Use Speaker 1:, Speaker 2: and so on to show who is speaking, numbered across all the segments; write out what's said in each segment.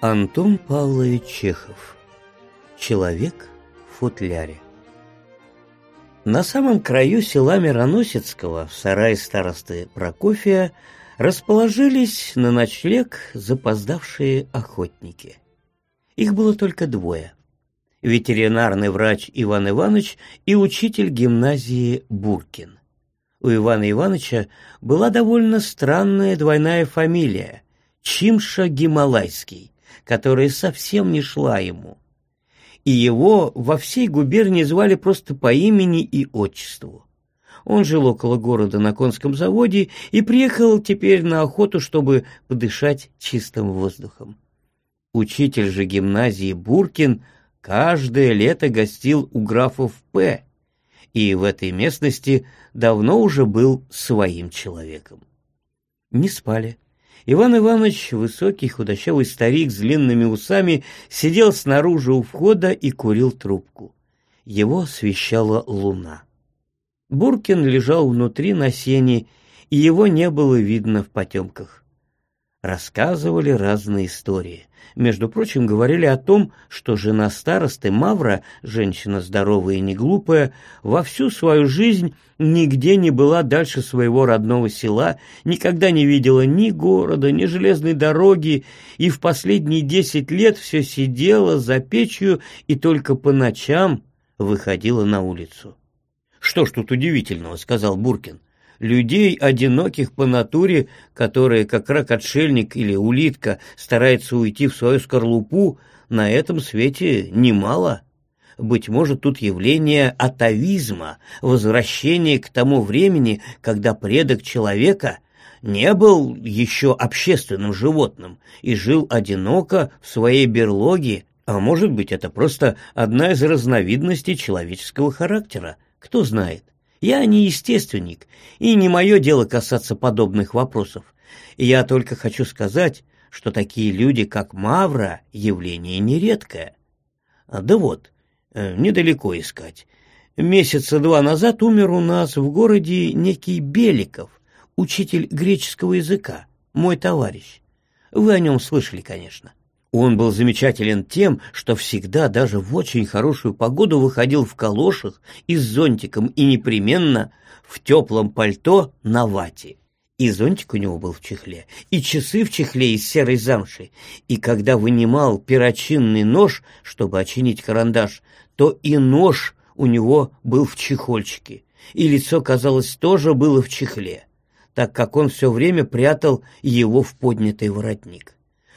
Speaker 1: Антон Павлович Чехов Человек в футляре На самом краю села Мироносецкого, в сарае старосты Прокофия, расположились на ночлег запоздавшие охотники. Их было только двое. Ветеринарный врач Иван Иванович и учитель гимназии Буркин. У Ивана Ивановича была довольно странная двойная фамилия – Чимша Гималайский которая совсем не шла ему. И его во всей губернии звали просто по имени и отчеству. Он жил около города на конском заводе и приехал теперь на охоту, чтобы подышать чистым воздухом. Учитель же гимназии Буркин каждое лето гостил у графов П. и в этой местности давно уже был своим человеком. Не спали. Иван Иванович, высокий худощавый старик с длинными усами, сидел снаружи у входа и курил трубку. Его освещала луна. Буркин лежал внутри на сене, и его не было видно в потемках. Рассказывали разные истории. Между прочим, говорили о том, что жена старосты Мавра, женщина здоровая и неглупая, во всю свою жизнь нигде не была дальше своего родного села, никогда не видела ни города, ни железной дороги, и в последние десять лет все сидела за печью и только по ночам выходила на улицу. «Что ж тут удивительного?» — сказал Буркин людей, одиноких по натуре, которые, как рак-отшельник или улитка, старается уйти в свою скорлупу, на этом свете немало. Быть может, тут явление атовизма, возвращение к тому времени, когда предок человека не был еще общественным животным и жил одиноко в своей берлоге, а может быть, это просто одна из разновидностей человеческого характера, кто знает. Я не естественник, и не мое дело касаться подобных вопросов. Я только хочу сказать, что такие люди, как Мавра, явление нередкое. Да вот, э, недалеко искать. Месяца два назад умер у нас в городе некий Беликов, учитель греческого языка, мой товарищ. Вы о нем слышали, конечно. Он был замечателен тем, что всегда, даже в очень хорошую погоду, выходил в калошах и с зонтиком, и непременно в теплом пальто на вате. И зонтик у него был в чехле, и часы в чехле из серой замши. И когда вынимал перочинный нож, чтобы очинить карандаш, то и нож у него был в чехольчике, и лицо, казалось, тоже было в чехле, так как он все время прятал его в поднятый воротник.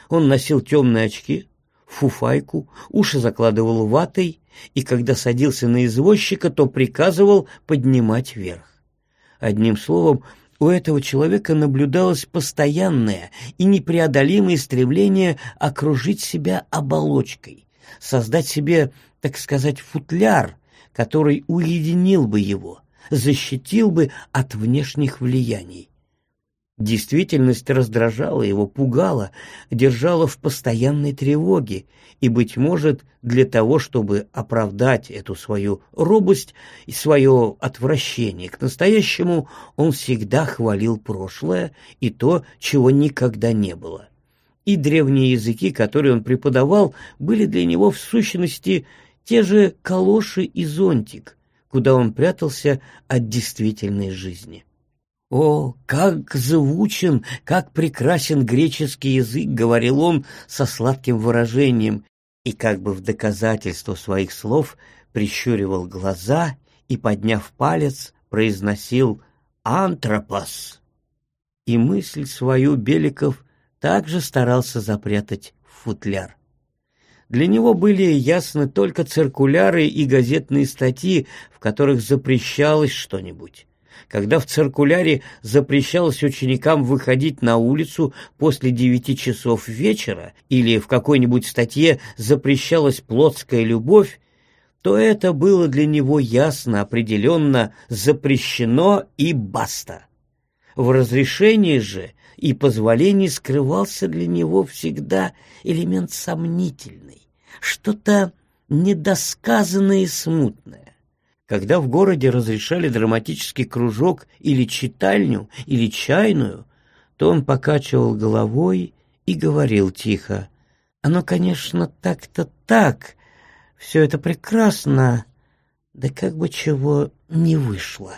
Speaker 1: Он носил темные очки, фуфайку, уши закладывал ватой, и когда садился на извозчика, то приказывал поднимать вверх. Одним словом, у этого человека наблюдалось постоянное и непреодолимое стремление окружить себя оболочкой, создать себе, так сказать, футляр, который уединил бы его, защитил бы от внешних влияний. Действительность раздражала его, пугала, держала в постоянной тревоге, и, быть может, для того, чтобы оправдать эту свою робость и свое отвращение к настоящему, он всегда хвалил прошлое и то, чего никогда не было. И древние языки, которые он преподавал, были для него в сущности те же калоши и зонтик, куда он прятался от действительной жизни. «О, как звучен, как прекрасен греческий язык!» — говорил он со сладким выражением, и как бы в доказательство своих слов прищуривал глаза и, подняв палец, произносил «Антропос». И мысль свою Беликов также старался запрятать в футляр. Для него были ясны только циркуляры и газетные статьи, в которых запрещалось что-нибудь когда в циркуляре запрещалось ученикам выходить на улицу после девяти часов вечера или в какой-нибудь статье запрещалась плотская любовь, то это было для него ясно, определенно запрещено и баста. В разрешении же и позволении скрывался для него всегда элемент сомнительный, что-то недосказанное и смутное. Когда в городе разрешали драматический кружок или читальню, или чайную, то он покачивал головой и говорил тихо. «Оно, конечно, так-то так, все это прекрасно, да как бы чего не вышло».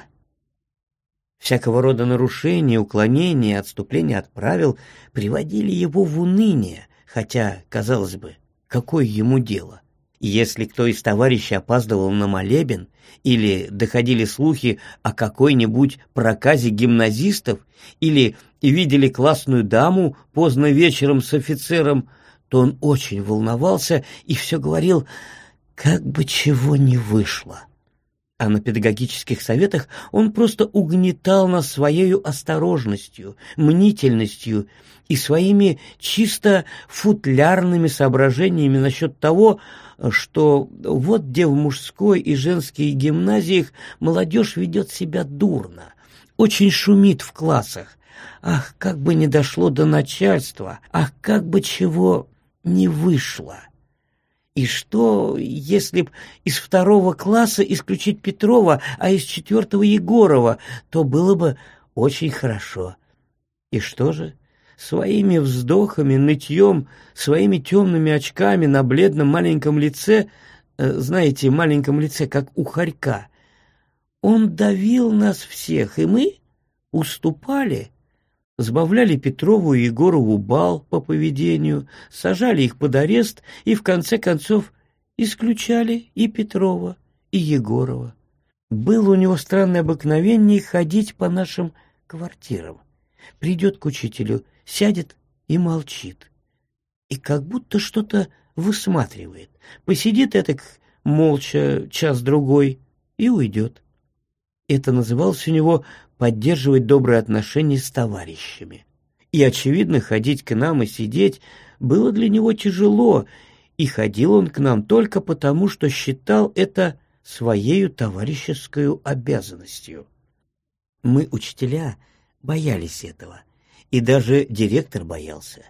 Speaker 1: Всякого рода нарушения, уклонения, отступления от правил приводили его в уныние, хотя, казалось бы, какое ему дело? Если кто из товарищей опаздывал на молебен или доходили слухи о какой-нибудь проказе гимназистов или видели классную даму поздно вечером с офицером, то он очень волновался и все говорил, как бы чего не вышло а на педагогических советах он просто угнетал нас своей осторожностью, мнительностью и своими чисто футлярными соображениями насчет того, что вот где в мужской и женской гимназиях молодежь ведет себя дурно, очень шумит в классах. Ах, как бы не дошло до начальства, ах, как бы чего не вышло. И что, если б из второго класса исключить Петрова, а из четвертого Егорова, то было бы очень хорошо. И что же? Своими вздохами, нытьем, своими темными очками на бледном маленьком лице, э, знаете, маленьком лице, как у хорька, он давил нас всех, и мы уступали сбавляли Петрову и Егорову бал по поведению, сажали их под арест и, в конце концов, исключали и Петрова, и Егорова. Было у него странное обыкновение ходить по нашим квартирам. Придет к учителю, сядет и молчит. И как будто что-то высматривает. Посидит этак молча час-другой и уйдет. Это называлось у него поддерживать добрые отношения с товарищами. И, очевидно, ходить к нам и сидеть было для него тяжело, и ходил он к нам только потому, что считал это своею товарищескую обязанностью. Мы, учителя, боялись этого, и даже директор боялся.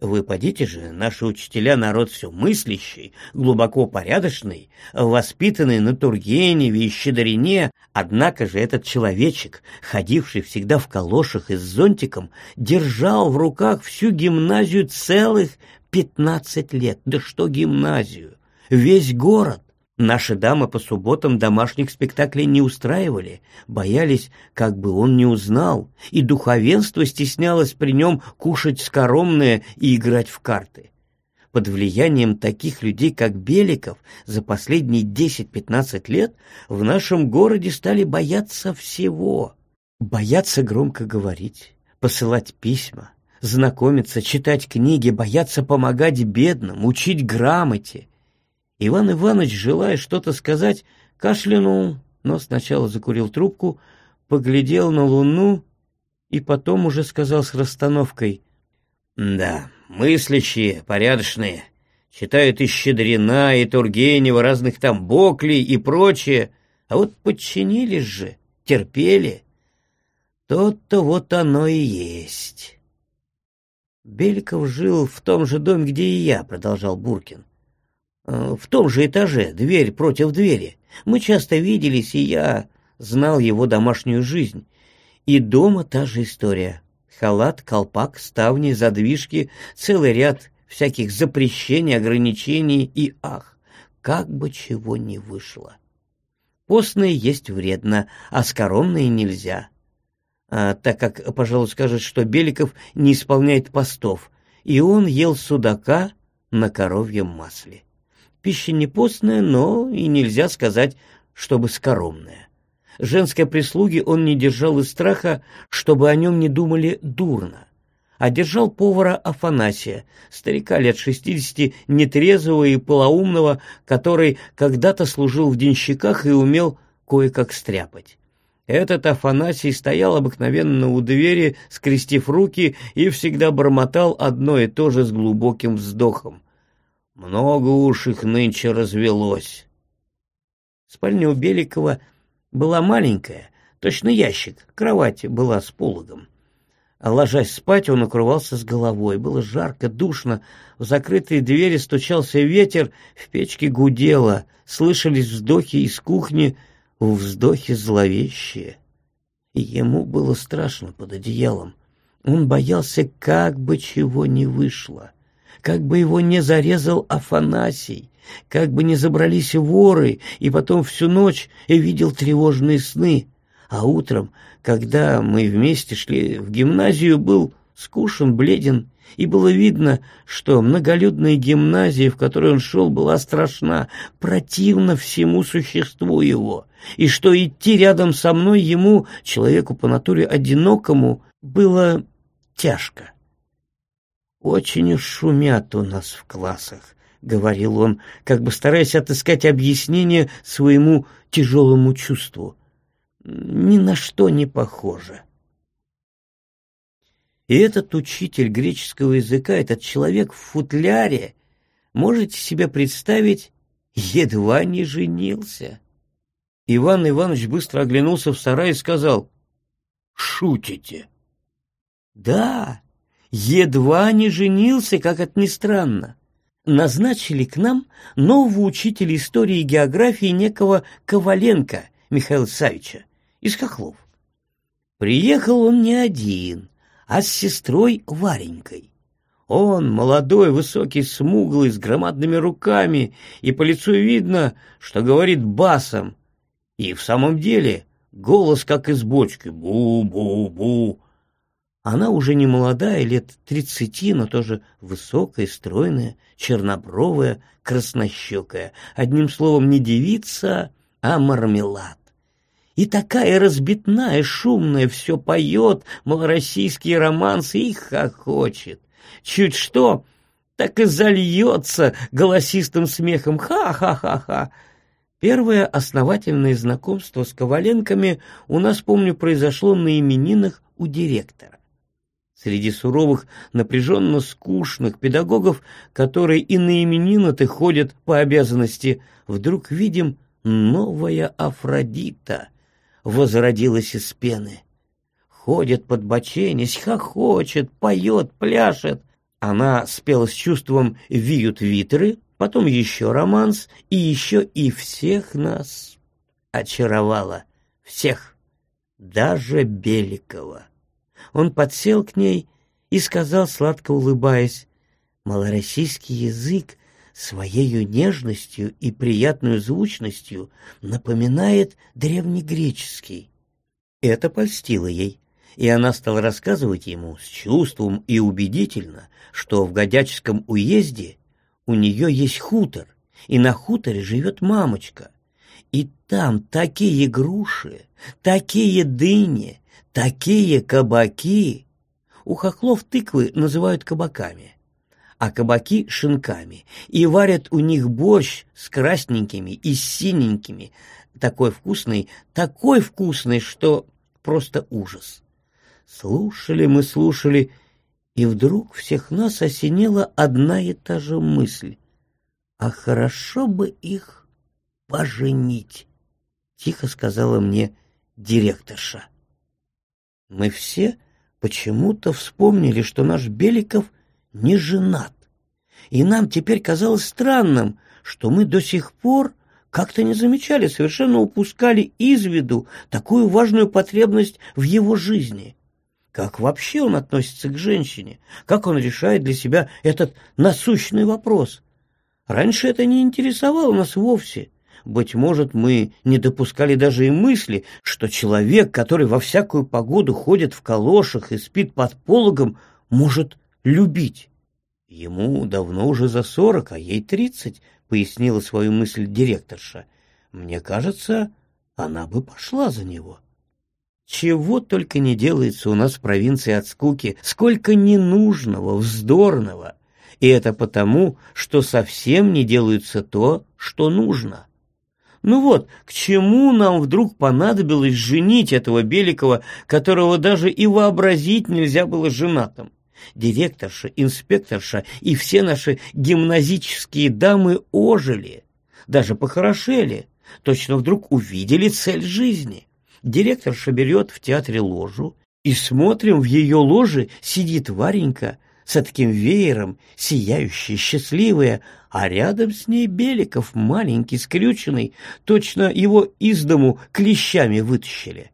Speaker 1: Вы подите же, наши учителя народ все мыслящий, глубоко порядочный, воспитанный на Тургеневе и Щедрине, однако же этот человечек, ходивший всегда в калошах и с зонтиком, держал в руках всю гимназию целых пятнадцать лет. Да что гимназию? Весь город. Наши дамы по субботам домашних спектаклей не устраивали, боялись, как бы он не узнал, и духовенство стеснялось при нем кушать скоромное и играть в карты. Под влиянием таких людей, как Беликов, за последние 10-15 лет в нашем городе стали бояться всего. Бояться громко говорить, посылать письма, знакомиться, читать книги, бояться помогать бедным, учить грамоте, Иван Иванович, желая что-то сказать, кашлянул, но сначала закурил трубку, поглядел на луну и потом уже сказал с расстановкой. «Да, мыслящие, порядочные, читают и Щедрина, и Тургенева, разных там Боклей и прочее, а вот подчинились же, терпели. То-то вот оно и есть». Беликов жил в том же доме, где и я, продолжал Буркин. Э, в том же этаже, дверь против двери. Мы часто виделись, и я знал его домашнюю жизнь. И дома та же история. Халат, колпак, ставни, задвижки, целый ряд всяких запрещений, ограничений и ах, как бы чего не вышло. Постное есть вредно, а скоромное нельзя. А, так как, пожалуй, скажет, что Беликов не исполняет постов, и он ел судака на коровьем масле. Пища не постная, но и нельзя сказать, чтобы скоромная. Женской прислуги он не держал из страха, чтобы о нем не думали дурно, а держал повара Афанасия, старика лет шестидесяти, нетрезвого и полоумного, который когда-то служил в денщиках и умел кое-как стряпать. Этот Афанасий стоял обыкновенно у двери, скрестив руки, и всегда бормотал одно и то же с глубоким вздохом. Много уж их нынче развелось. Спальня у Беликова была маленькая, точно ящик, кровать была с пологом. А ложась спать, он укрывался с головой. Было жарко, душно, в закрытые двери стучался ветер, в печке гудело, слышались вздохи из кухни, вздохи зловещие. И ему было страшно под одеялом. Он боялся, как бы чего не вышло, как бы его не зарезал Афанасий, как бы не забрались воры, и потом всю ночь и видел тревожные сны. А утром, когда мы вместе шли в гимназию, был скушен, бледен, и было видно, что многолюдная гимназия, в которой он шел, была страшна, противна всему существу его, и что идти рядом со мной ему, человеку по натуре одинокому, было тяжко. «Очень шумят у нас в классах», — говорил он, как бы стараясь отыскать объяснение своему тяжелому чувству. «Ни на что не похоже». И этот учитель греческого языка, этот человек в футляре, можете себе представить, едва не женился. Иван Иванович быстро оглянулся в сарай и сказал, «Шутите?» «Да, едва не женился, как это ни странно. Назначили к нам нового учителя истории и географии некого Коваленко Михаила Савича из Хохлов. Приехал он не один, а с сестрой Варенькой. Он молодой, высокий, смуглый, с громадными руками, и по лицу видно, что говорит басом. И в самом деле голос как из бочки «бу-бу-бу». Она уже не молодая, лет тридцати, но тоже высокая, стройная, чернобровая, краснощекая. Одним словом, не девица, а мармелад. И такая разбитная, шумная, все поет, малороссийские романсы и хохочет. Чуть что, так и зальется голосистым смехом «ха-ха-ха-ха». Первое основательное знакомство с Коваленками у нас, помню, произошло на именинах у директора. Среди суровых, напряженно скучных педагогов, которые и на именины-то ходят по обязанности, вдруг видим новая Афродита — возродилась из пены. Ходит под боченись, хохочет, поет, пляшет. Она спела с чувством «Виют витры», потом еще романс, и еще и всех нас очаровала. Всех, даже Беликова. Он подсел к ней и сказал, сладко улыбаясь, «Малороссийский язык своею нежностью и приятной звучностью напоминает древнегреческий. Это польстило ей, и она стала рассказывать ему с чувством и убедительно, что в Годяческом уезде у нее есть хутор, и на хуторе живет мамочка, и там такие груши, такие дыни, такие кабаки. У хохлов тыквы называют кабаками а кабаки — шинками, и варят у них борщ с красненькими и синенькими, такой вкусный, такой вкусный, что просто ужас. Слушали мы, слушали, и вдруг всех нас осенила одна и та же мысль. А хорошо бы их поженить, — тихо сказала мне директорша. Мы все почему-то вспомнили, что наш Беликов не женат. И нам теперь казалось странным, что мы до сих пор как-то не замечали, совершенно упускали из виду такую важную потребность в его жизни. Как вообще он относится к женщине? Как он решает для себя этот насущный вопрос? Раньше это не интересовало нас вовсе. Быть может, мы не допускали даже и мысли, что человек, который во всякую погоду ходит в калошах и спит под пологом, может любить. Ему давно уже за сорок, а ей тридцать, пояснила свою мысль директорша. Мне кажется, она бы пошла за него. Чего только не делается у нас в провинции от скуки, сколько ненужного, вздорного. И это потому, что совсем не делается то, что нужно. Ну вот, к чему нам вдруг понадобилось женить этого Беликова, которого даже и вообразить нельзя было женатым? Директорша, инспекторша и все наши гимназические дамы ожили, даже похорошели, точно вдруг увидели цель жизни. Директорша берет в театре ложу, и смотрим, в ее ложе сидит Варенька с таким веером, сияющая, счастливая, а рядом с ней Беликов, маленький, скрюченный, точно его из дому клещами вытащили.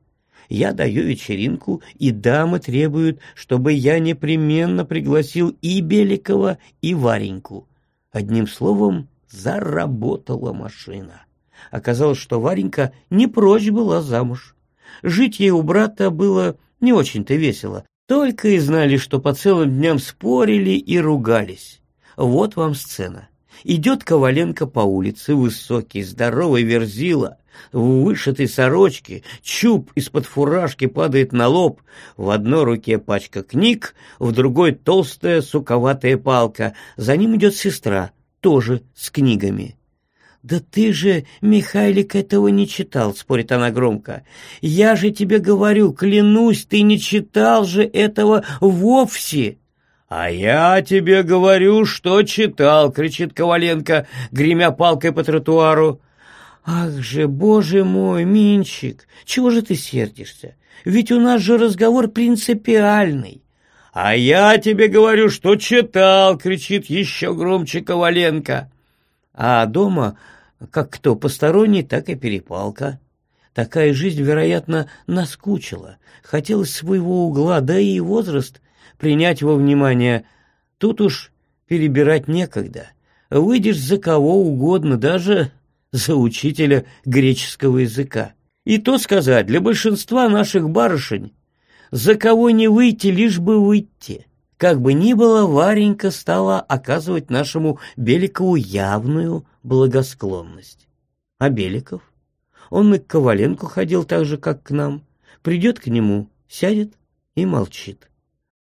Speaker 1: я даю вечеринку, и дамы требуют, чтобы я непременно пригласил и Беликова, и Вареньку. Одним словом, заработала машина. Оказалось, что Варенька не прочь была замуж. Жить ей у брата было не очень-то весело. Только и знали, что по целым дням спорили и ругались. Вот вам сцена. Идет Коваленко по улице, высокий, здоровый верзила, в вышитой сорочке, чуб из-под фуражки падает на лоб, в одной руке пачка книг, в другой толстая суковатая палка, за ним идет сестра, тоже с книгами. «Да ты же, Михайлик, этого не читал», — спорит она громко. «Я же тебе говорю, клянусь, ты не читал же этого вовсе». «А я тебе говорю, что читал!» — кричит Коваленко, гремя палкой по тротуару. «Ах же, боже мой, Минчик, чего же ты сердишься? Ведь у нас же разговор принципиальный». «А я тебе говорю, что читал!» — кричит еще громче Коваленко. А дома, как кто посторонний, так и перепалка. Такая жизнь, вероятно, наскучила. Хотелось своего угла, да и возраст принять во внимание. Тут уж перебирать некогда. Выйдешь за кого угодно, даже за учителя греческого языка. И то сказать, для большинства наших барышень за кого не выйти, лишь бы выйти. Как бы ни было, Варенька стала оказывать нашему Беликову явную благосклонность. А Беликов? Он и к Коваленку ходил так же, как к нам. Придет к нему, сядет и молчит.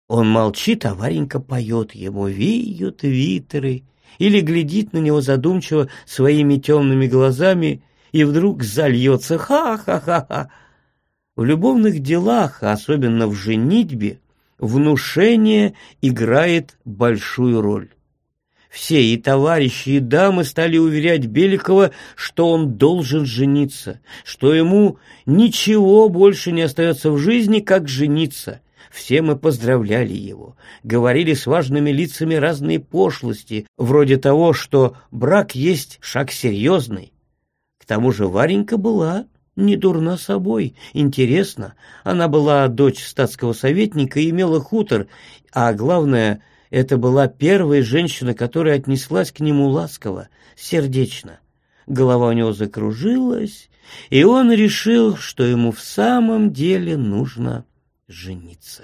Speaker 1: Он молчит, а Варенька поет ему «Веют витеры» или глядит на него задумчиво своими темными глазами и вдруг зальется «Ха-ха-ха-ха». В любовных делах, особенно в женитьбе, внушение играет большую роль. Все и товарищи, и дамы стали уверять Беликова, что он должен жениться, что ему ничего больше не остается в жизни, как жениться — все мы поздравляли его, говорили с важными лицами разные пошлости, вроде того, что брак есть шаг серьезный. К тому же Варенька была не дурна собой, интересно. Она была дочь статского советника и имела хутор, а главное, это была первая женщина, которая отнеслась к нему ласково, сердечно. Голова у него закружилась, и он решил, что ему в самом деле нужно жениться.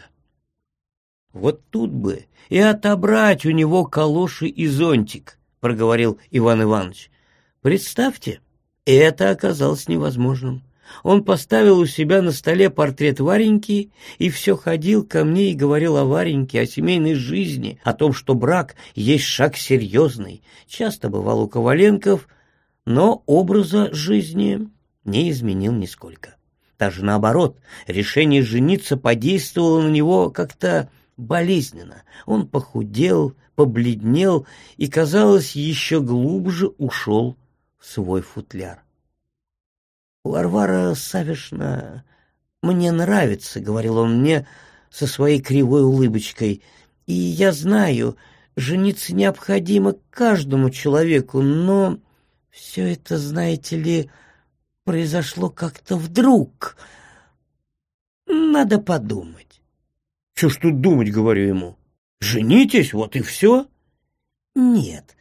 Speaker 1: Вот тут бы и отобрать у него калоши и зонтик, проговорил Иван Иванович. Представьте, это оказалось невозможным. Он поставил у себя на столе портрет Вареньки и все ходил ко мне и говорил о Вареньке, о семейной жизни, о том, что брак есть шаг серьезный. Часто бывал у Коваленков, но образа жизни не изменил нисколько. Даже наоборот, решение жениться подействовало на него как-то болезненно. Он похудел, побледнел и, казалось, еще глубже ушел в свой футляр. «Варвара Савишна мне нравится», — говорил он мне со своей кривой улыбочкой, «и я знаю, жениться необходимо каждому человеку, но все это, знаете ли, — произошло как-то вдруг. Надо подумать. Что ж тут думать, говорю ему. Женитесь, вот и все. Нет,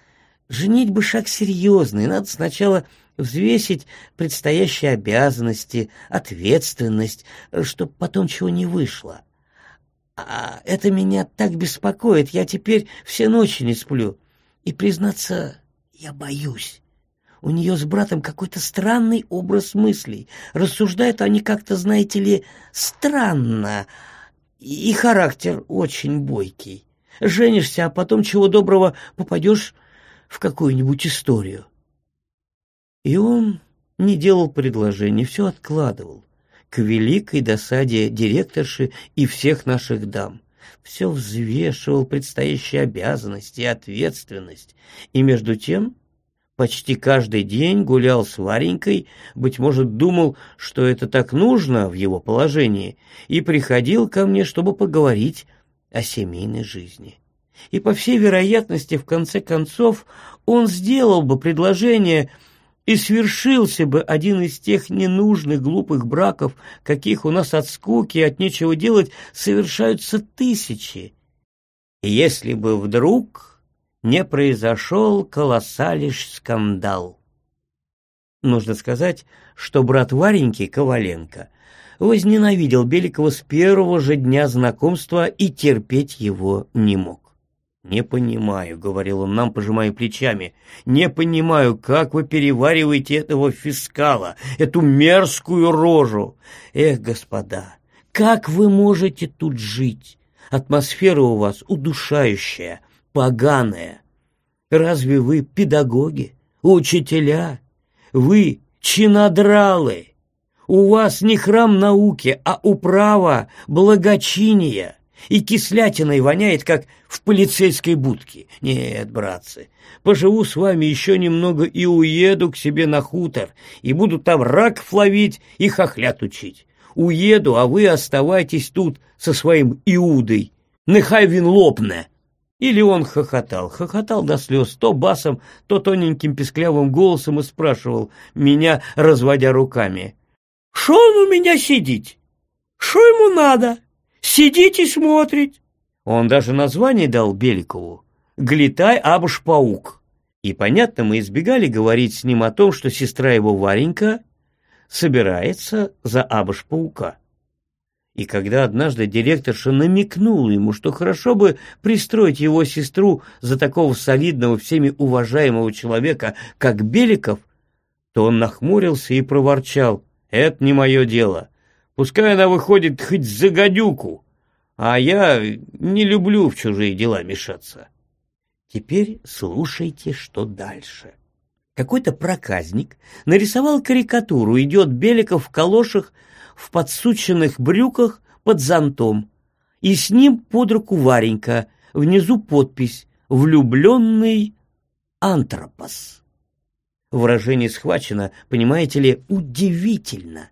Speaker 1: женить бы шаг серьезный. Надо сначала взвесить предстоящие обязанности, ответственность, чтобы потом чего не вышло. А это меня так беспокоит, я теперь все ночи не сплю. И, признаться, я боюсь. У нее с братом какой-то странный образ мыслей. Рассуждают они как-то, знаете ли, странно. И характер очень бойкий. Женишься, а потом, чего доброго, попадешь в какую-нибудь историю. И он не делал предложений, все откладывал. К великой досаде директорши и всех наших дам. Все взвешивал предстоящие обязанности и ответственность. И между тем почти каждый день гулял с Варенькой, быть может, думал, что это так нужно в его положении, и приходил ко мне, чтобы поговорить о семейной жизни. И, по всей вероятности, в конце концов, он сделал бы предложение, и свершился бы один из тех ненужных глупых браков, каких у нас от скуки и от нечего делать совершаются тысячи. Если бы вдруг не произошел колоссалищ скандал. Нужно сказать, что брат Вареньки, Коваленко, возненавидел Беликова с первого же дня знакомства и терпеть его не мог. «Не понимаю», — говорил он нам, пожимая плечами, — «не понимаю, как вы перевариваете этого фискала, эту мерзкую рожу. Эх, господа, как вы можете тут жить? Атмосфера у вас удушающая, поганая. Разве вы педагоги, учителя? Вы чинодралы. У вас не храм науки, а управа благочиния. И кислятиной воняет, как в полицейской будке. Нет, братцы, поживу с вами еще немного и уеду к себе на хутор, и буду там раков ловить и хохлят учить. Уеду, а вы оставайтесь тут со своим Иудой. Нехай вин лопне. Или он хохотал, хохотал до слез, то басом, то тоненьким песклявым голосом и спрашивал, меня разводя руками. «Шо он у меня сидит? Шо ему надо? Сидит и смотрит!» Он даже название дал Беликову «Глитай абуш-паук». И, понятно, мы избегали говорить с ним о том, что сестра его Варенька собирается за абуш-паука. И когда однажды директорша намекнула ему, что хорошо бы пристроить его сестру за такого солидного, всеми уважаемого человека, как Беликов, то он нахмурился и проворчал. «Это не мое дело. Пускай она выходит хоть за гадюку, а я не люблю в чужие дела мешаться». Теперь слушайте, что дальше. Какой-то проказник нарисовал карикатуру, идет Беликов в калошах в подсученных брюках под зонтом, и с ним под руку Варенька, внизу подпись «Влюбленный антропос». Выражение схвачено, понимаете ли, удивительно.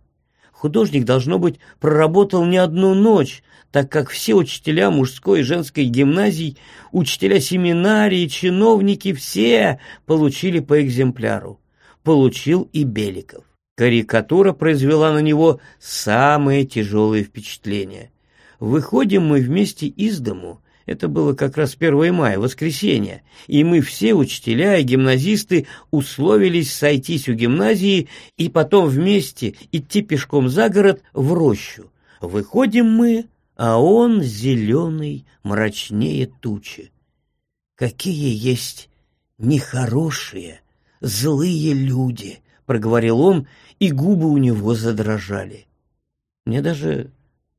Speaker 1: Художник, должно быть, проработал не одну ночь, так как все учителя мужской и женской гимназий, учителя семинарии, чиновники, все получили по экземпляру. Получил и Беликов. Карикатура произвела на него самое тяжелое впечатление. Выходим мы вместе из дому, это было как раз 1 мая, воскресенье, и мы все, учителя и гимназисты, условились сойтись у гимназии и потом вместе идти пешком за город в рощу. Выходим мы, а он зеленый, мрачнее тучи. Какие есть нехорошие, злые люди, — проговорил он и губы у него задрожали. Мне даже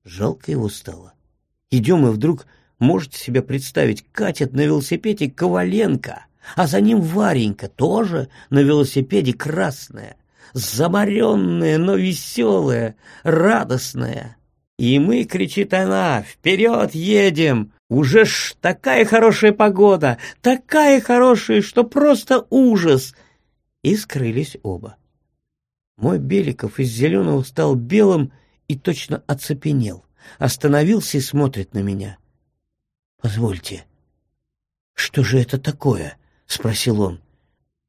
Speaker 1: жалко его стало. Идем, и вдруг, можете себе представить, катит на велосипеде Коваленко, а за ним Варенька, тоже на велосипеде красная, замаренная, но веселая, радостная. И мы, кричит она, вперед едем, уже ж такая хорошая погода, такая хорошая, что просто ужас. И скрылись оба. Мой Беликов из зеленого стал белым и точно оцепенел. Остановился и смотрит на меня. «Позвольте, что же это такое?» — спросил он.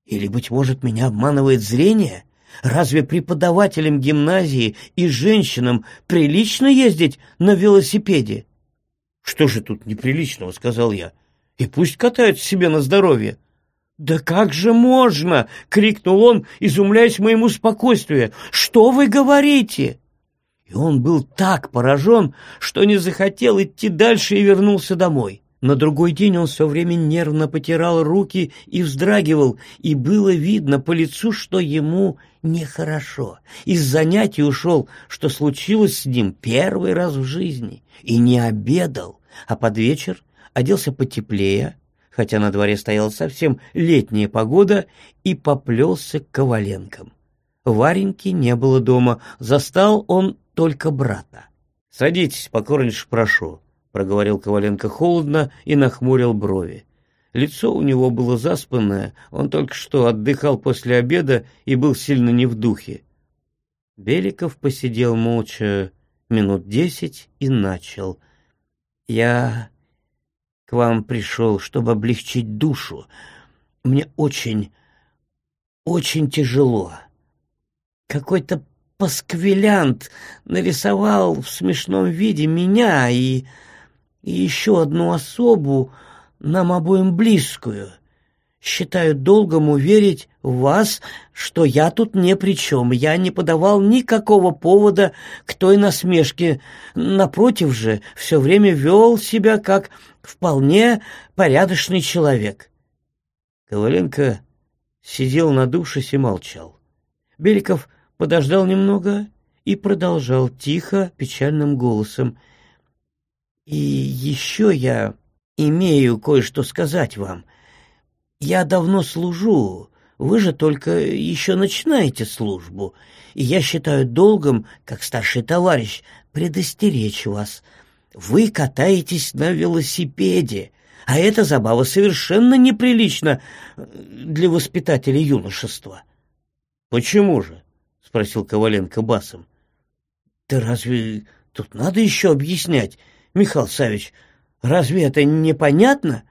Speaker 1: «Или, быть может, меня обманывает зрение? Разве преподавателям гимназии и женщинам прилично ездить на велосипеде?» «Что же тут неприличного?» — сказал я. «И пусть катают себе на здоровье». «Да как же можно?» — крикнул он, изумляясь моему спокойствию. «Что вы говорите?» И он был так поражен, что не захотел идти дальше и вернулся домой. На другой день он все время нервно потирал руки и вздрагивал, и было видно по лицу, что ему нехорошо. Из занятий ушел, что случилось с ним первый раз в жизни, и не обедал, а под вечер оделся потеплее, хотя на дворе стояла совсем летняя погода, и поплелся к Коваленкам. Вареньки не было дома, застал он только брата. «Садитесь, покорнейше прошу», — проговорил Коваленко холодно и нахмурил брови. Лицо у него было заспанное, он только что отдыхал после обеда и был сильно не в духе. Беликов посидел молча минут десять и начал. «Я к вам пришел, чтобы облегчить душу. Мне очень, очень тяжело. Какой-то пасквилянт нарисовал в смешном виде меня и, и еще одну особу, нам обоим близкую. Считаю долгом уверить вас, что я тут не при чем. Я не подавал никакого повода к той насмешке. Напротив же, все время вел себя как вполне порядочный человек. Коваленко сидел надувшись и молчал. Беликов подождал немного и продолжал тихо, печальным голосом. «И еще я имею кое-что сказать вам. Я давно служу, вы же только еще начинаете службу, и я считаю долгом, как старший товарищ, предостеречь вас. Вы катаетесь на велосипеде, а эта забава совершенно неприлична для воспитателей юношества. — Почему же? — спросил Коваленко басом. — Да разве тут надо еще объяснять, Михаил Савич? Разве это непонятно?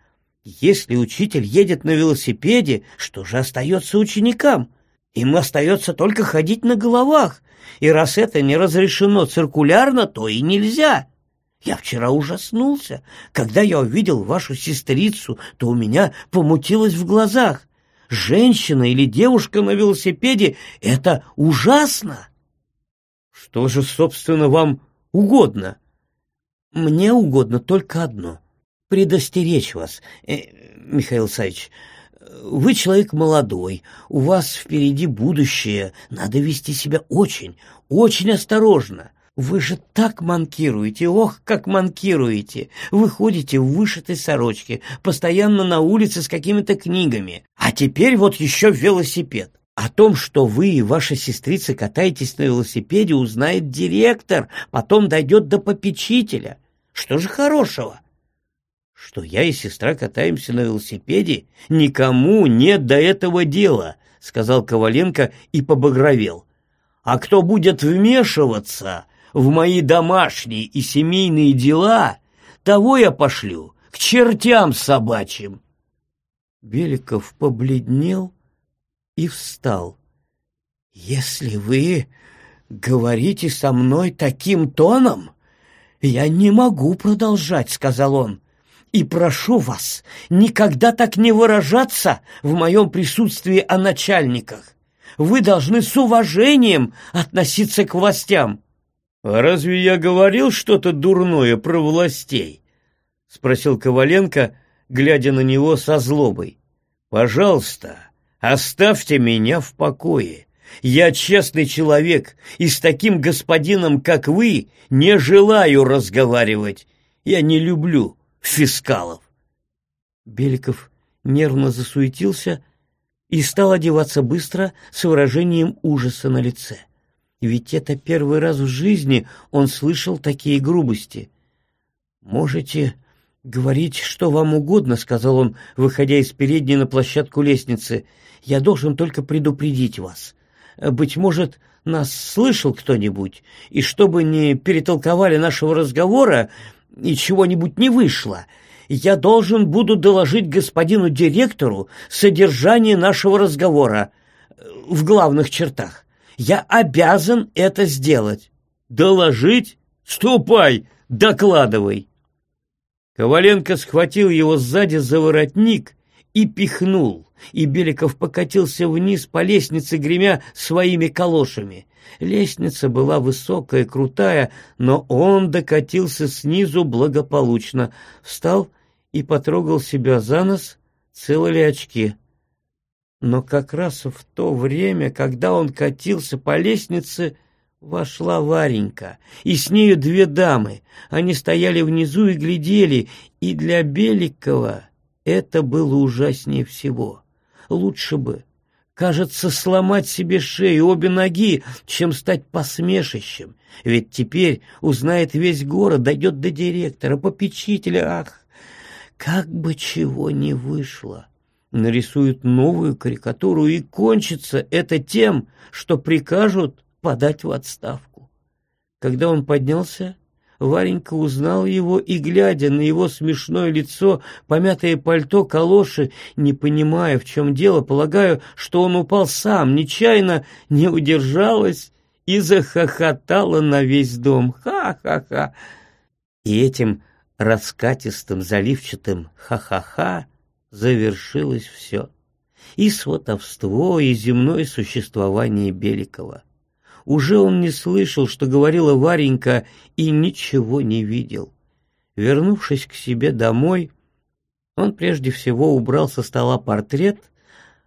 Speaker 1: Если учитель едет на велосипеде, что же остается ученикам? Им остается только ходить на головах, и раз это не разрешено циркулярно, то и нельзя. Я вчера ужаснулся. Когда я увидел вашу сестрицу, то у меня помутилось в глазах. Женщина или девушка на велосипеде — это ужасно. Что же, собственно, вам угодно? Мне угодно только одно — предостеречь вас, э, Михаил Савич. Вы человек молодой, у вас впереди будущее, надо вести себя очень, очень осторожно. Вы же так манкируете, ох, как манкируете. Вы ходите в вышитой сорочке, постоянно на улице с какими-то книгами. А теперь вот еще велосипед. О том, что вы и ваша сестрица катаетесь на велосипеде, узнает директор, потом дойдет до попечителя. Что же хорошего? Что я и сестра катаемся на велосипеде, никому нет до этого дела, сказал Коваленко и побагровел. А кто будет вмешиваться, в мои домашние и семейные дела, того я пошлю к чертям собачьим. Беликов побледнел и встал. «Если вы говорите со мной таким тоном, я не могу продолжать», — сказал он. «И прошу вас никогда так не выражаться в моем присутствии о начальниках. Вы должны с уважением относиться к властям». «А разве я говорил что-то дурное про властей?» — спросил Коваленко, глядя на него со злобой. «Пожалуйста, оставьте меня в покое. Я честный человек, и с таким господином, как вы, не желаю разговаривать. Я не люблю фискалов». Беликов нервно засуетился и стал одеваться быстро с выражением ужаса на лице. Ведь это первый раз в жизни он слышал такие грубости. «Можете говорить, что вам угодно», — сказал он, выходя из передней на площадку лестницы. «Я должен только предупредить вас. Быть может, нас слышал кто-нибудь, и чтобы не перетолковали нашего разговора, и чего-нибудь не вышло, я должен буду доложить господину директору содержание нашего разговора в главных чертах. Я обязан это сделать. Доложить? Ступай, докладывай. Коваленко схватил его сзади за воротник и пихнул, и Беликов покатился вниз по лестнице, гремя своими калошами. Лестница была высокая, крутая, но он докатился снизу благополучно, встал и потрогал себя за нос, целы ли очки. Но как раз в то время, когда он катился по лестнице, вошла Варенька, и с нею две дамы. Они стояли внизу и глядели, и для Беликова это было ужаснее всего. Лучше бы, кажется, сломать себе шею обе ноги, чем стать посмешищем. Ведь теперь узнает весь город, дойдет до директора, попечителя. Ах, как бы чего не вышло нарисуют новую карикатуру, и кончится это тем, что прикажут подать в отставку. Когда он поднялся, Варенька узнал его и, глядя на его смешное лицо, помятое пальто, калоши, не понимая, в чем дело, полагаю, что он упал сам, нечаянно не удержалась и захохотала на весь дом. Ха-ха-ха! И этим раскатистым, заливчатым ха-ха-ха завершилось все. И сватовство, и земное существование Беликова. Уже он не слышал, что говорила Варенька, и ничего не видел. Вернувшись к себе домой, он прежде всего убрал со стола портрет,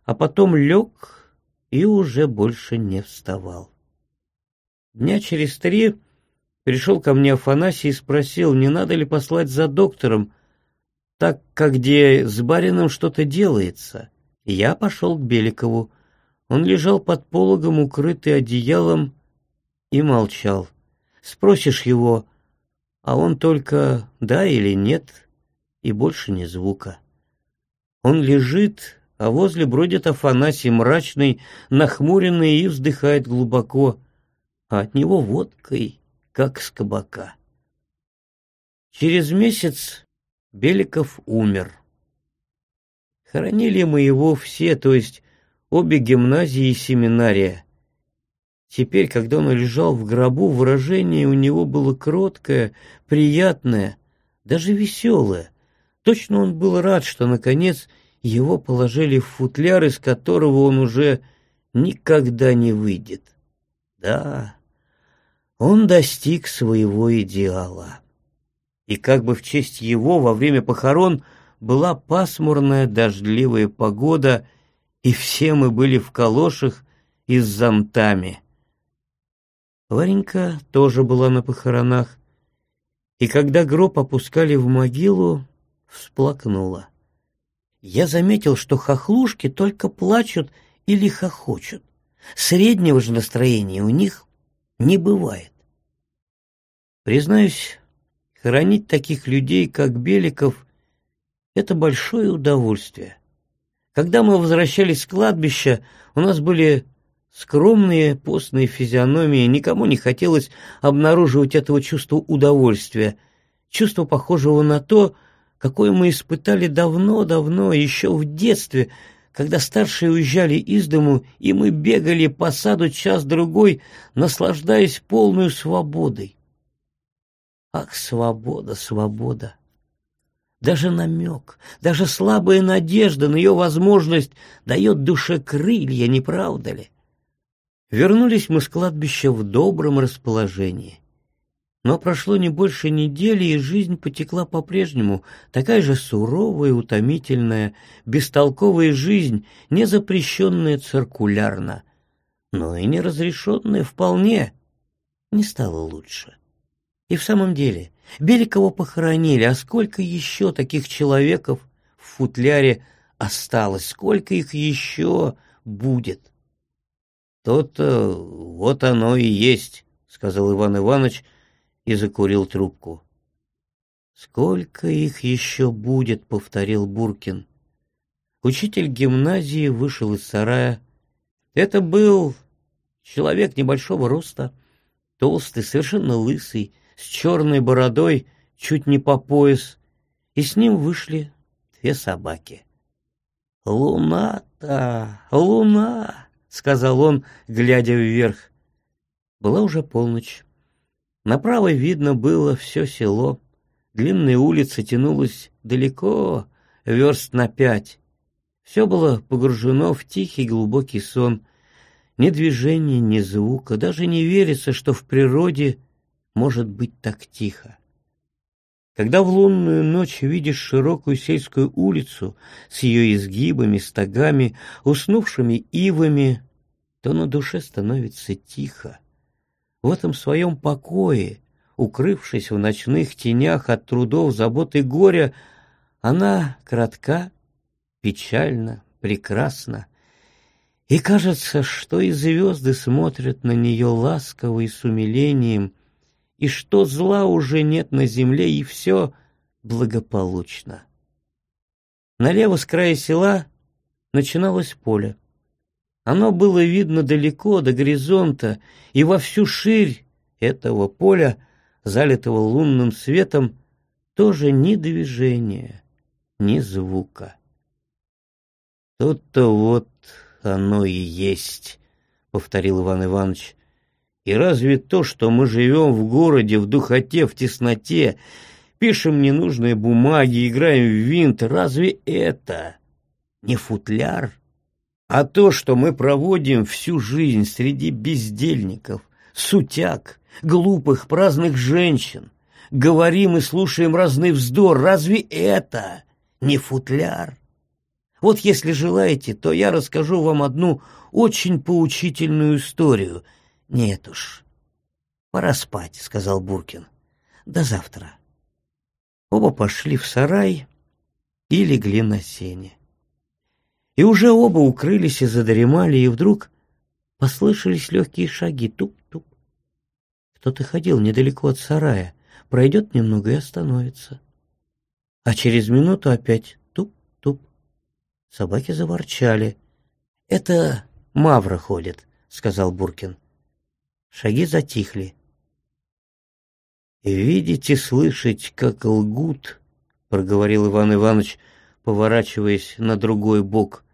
Speaker 1: а потом лег и уже больше не вставал. Дня через три пришел ко мне Афанасий и спросил, не надо ли послать за доктором, так как где с барином что-то делается. Я пошел к Беликову. Он лежал под пологом, укрытый одеялом, и молчал. Спросишь его, а он только «да» или «нет», и больше ни звука. Он лежит, а возле бродит Афанасий мрачный, нахмуренный и вздыхает глубоко, а от него водкой, как с кабака. Через месяц Беликов умер. Хоронили мы его все, то есть обе гимназии и семинария. Теперь, когда он лежал в гробу, выражение у него было кроткое, приятное, даже веселое. Точно он был рад, что, наконец, его положили в футляр, из которого он уже никогда не выйдет. Да, он достиг своего идеала. И как бы в честь его во время похорон была пасмурная дождливая погода, и все мы были в калошах и с зонтами. Варенька тоже была на похоронах, и когда гроб опускали в могилу, всплакнула. Я заметил, что хохлушки только плачут или хохочут. Среднего же настроения у них не бывает. Признаюсь, хоронить таких людей, как Беликов, это большое удовольствие. Когда мы возвращались с кладбища, у нас были скромные постные физиономии, никому не хотелось обнаруживать этого чувства удовольствия, чувства, похожего на то, какое мы испытали давно-давно, еще в детстве, когда старшие уезжали из дому, и мы бегали по саду час-другой, наслаждаясь полной свободой. Ах, свобода, свобода! Даже намек, даже слабая надежда на ее возможность дает душе крылья, не правда ли? Вернулись мы с кладбища в добром расположении. Но прошло не больше недели, и жизнь потекла по-прежнему, такая же суровая, утомительная, бестолковая жизнь, не запрещенная циркулярно, но и не разрешенная вполне, не стало лучше. И в самом деле, Беликова похоронили, а сколько еще таких человеков в футляре осталось, сколько их еще будет? «То-то вот оно и есть», — сказал Иван Иванович и закурил трубку. «Сколько их еще будет?» — повторил Буркин. Учитель гимназии вышел из сарая. Это был человек небольшого роста, толстый, совершенно лысый, с черной бородой, чуть не по пояс, и с ним вышли две собаки. «Луна-то, луна!» — сказал он, глядя вверх. Была уже полночь. Направо видно было все село. Длинная улица тянулась далеко, верст на пять. Все было погружено в тихий глубокий сон. Ни движения, ни звука. Даже не верится, что в природе может быть так тихо. Когда в лунную ночь видишь широкую сельскую улицу с ее изгибами, стогами, уснувшими ивами, то на душе становится тихо. В этом своем покое, укрывшись в ночных тенях от трудов, забот и горя, она кратка, печальна, прекрасна, и кажется, что и звезды смотрят на нее ласково и с умилением, и что зла уже нет на земле, и все благополучно. Налево с края села начиналось поле. Оно было видно далеко, до горизонта, и во всю ширь этого поля залитого лунным светом, тоже ни движения, ни звука. «Тут-то вот оно и есть», — повторил Иван Иванович. «И разве то, что мы живем в городе, в духоте, в тесноте, пишем ненужные бумаги, играем в винт, разве это не футляр?» А то, что мы проводим всю жизнь среди бездельников, сутяг, глупых, праздных женщин, говорим и слушаем разный вздор, разве это не футляр? Вот если желаете, то я расскажу вам одну очень поучительную историю. Нет уж, пора спать, — сказал Буркин. До завтра. Оба пошли в сарай и легли на сене. И уже оба укрылись и задремали, и вдруг послышались легкие шаги, туп-туп. Кто-то ходил недалеко от сарая, пройдет немного и остановится. А через минуту опять туп-туп. Собаки заворчали. «Это Мавра ходит», — сказал Буркин. Шаги затихли. «Видите, слышать, как лгут», — проговорил Иван Иванович, поворачиваясь на другой бок.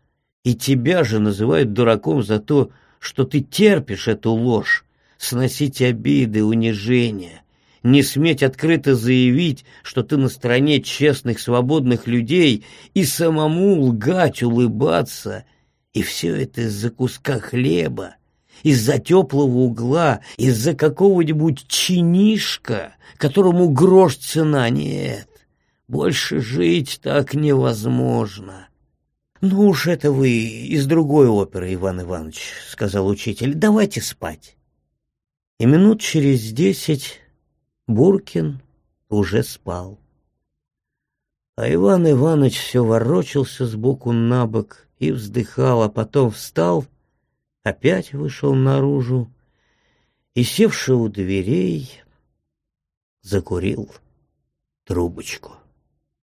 Speaker 1: И тебя же называют дураком за то, что ты терпишь эту ложь, сносить обиды, унижения, не сметь открыто заявить, что ты на стороне честных, свободных людей, и самому лгать, улыбаться. И все это из-за куска хлеба, из-за теплого угла, из-за какого-нибудь чинишка, которому грош цена нет. Больше жить так невозможно. «Ну уж это вы из другой оперы, Иван Иванович», — сказал учитель. «Давайте спать». И минут через десять Буркин уже спал. А Иван Иванович все ворочался сбоку на бок и вздыхал, а потом встал, опять вышел наружу и, севший у дверей, закурил трубочку.